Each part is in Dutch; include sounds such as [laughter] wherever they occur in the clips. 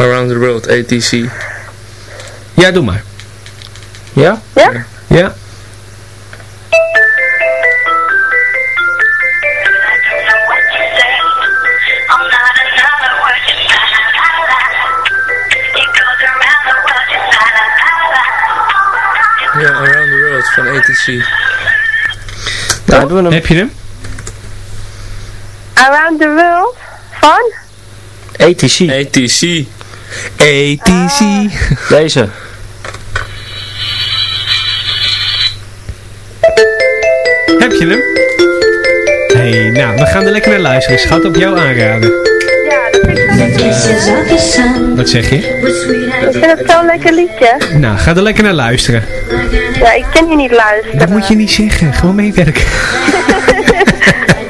Around the World, ATC. Ja, doe maar. Ja? Ja? Ja. Ja, Around the World van ATC. Nou, we hem. Heb je hem? Around the World van? ATC. ATC. ATC. Deze. Heb je hem? hey, nou, we gaan er lekker naar luisteren. Schat op jou aanraden. Ja, dat vind ik zo lekker. Wat zeg je? Ik vind het zo'n lekker liedje. Nou, ga er lekker naar luisteren. Ja, ik ken je niet luisteren. Dat moet je niet zeggen. Gewoon meewerken. [laughs]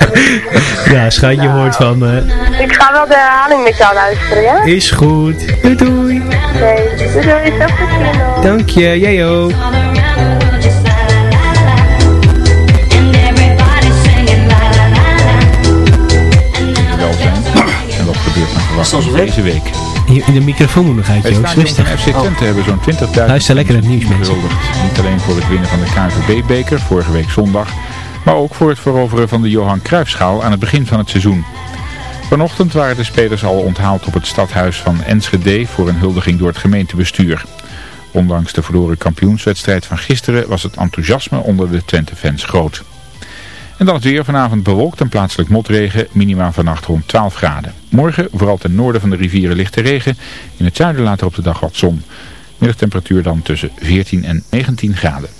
ja, schat, je hoort van me. Ik ga wel de herhaling met jou luisteren, ja? Is goed. Doei doei. Oké, dus doei, nog. Dank je, jij ook. welzijn. En wat gebeurt naar verwachting deze week? In de microfoon moet nog uit, Joost. Rustig. FC Twente hebben zo'n 20.000 Luister lekker naar het nieuws, mensen. Niet alleen voor het winnen van de KNVB-beker vorige week zondag, maar ook voor het veroveren van de Johan Cruijffschaal aan het begin van het seizoen. Vanochtend waren de spelers al onthaald op het stadhuis van Enschede voor een huldiging door het gemeentebestuur. Ondanks de verloren kampioenswedstrijd van gisteren was het enthousiasme onder de Twente-fans groot. En dan het weer vanavond bewolkt en plaatselijk motregen, minima vannacht rond 12 graden. Morgen vooral ten noorden van de rivieren lichte regen, in het zuiden later op de dag wat zon. Middagtemperatuur dan tussen 14 en 19 graden.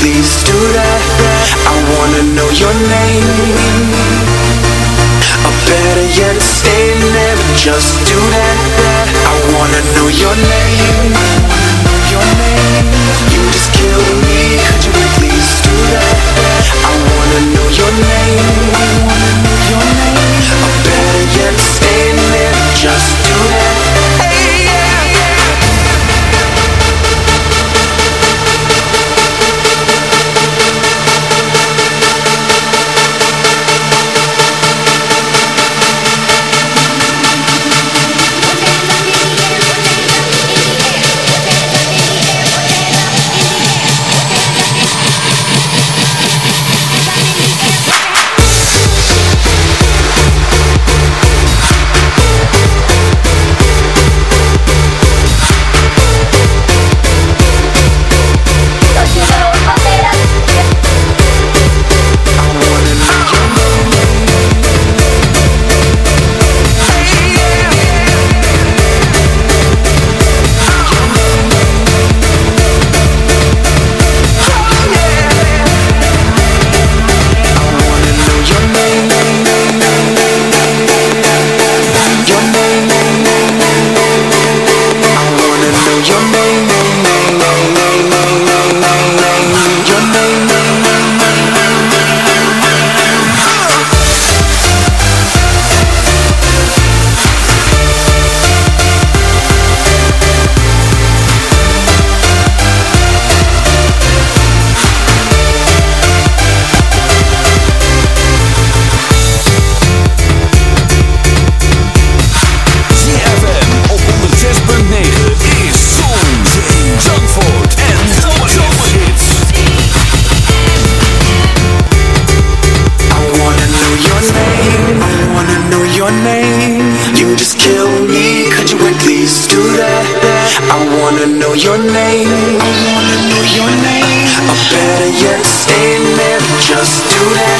Please do that? I wanna know your name. Or better yet, stay there. Just do that. I wanna know your name. Your name. You just kill me. Could you do that? I wanna know your name. I wanna know your name. Better yet Stay there Just do that